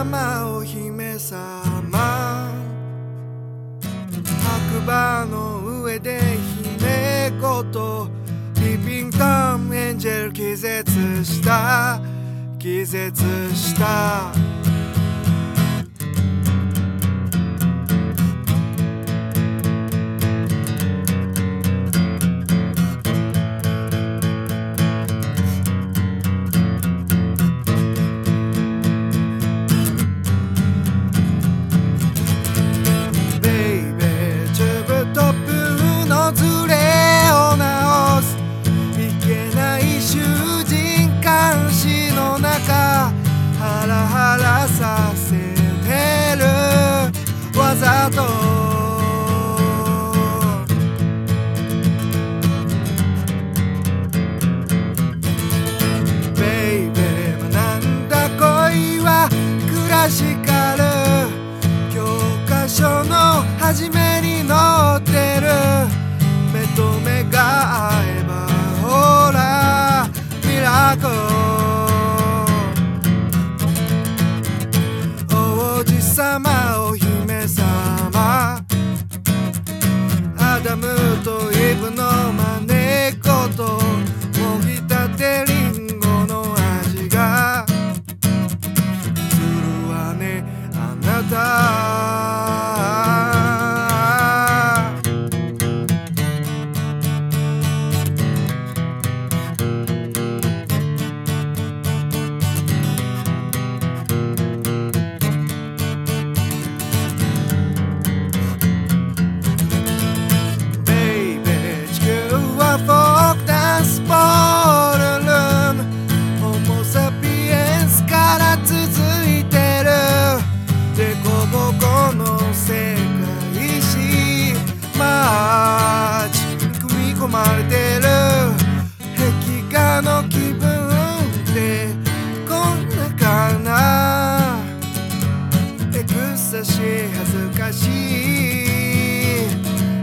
様お姫様。白馬の上で姫子と。リピンタンエンジェル気絶した。気絶した。todo. 壁画の気分ってこんなかな。エクサシー恥ずかしい。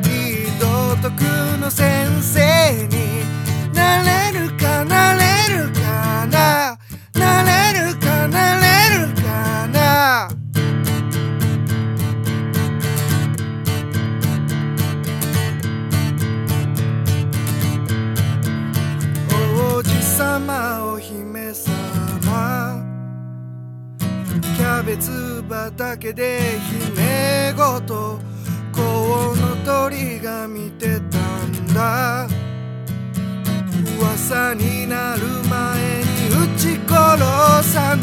いい道徳の先生。様お姫様。キャベツ畑で姫ごとコウノトリが見てたんだ。噂になる前に撃ち殺さ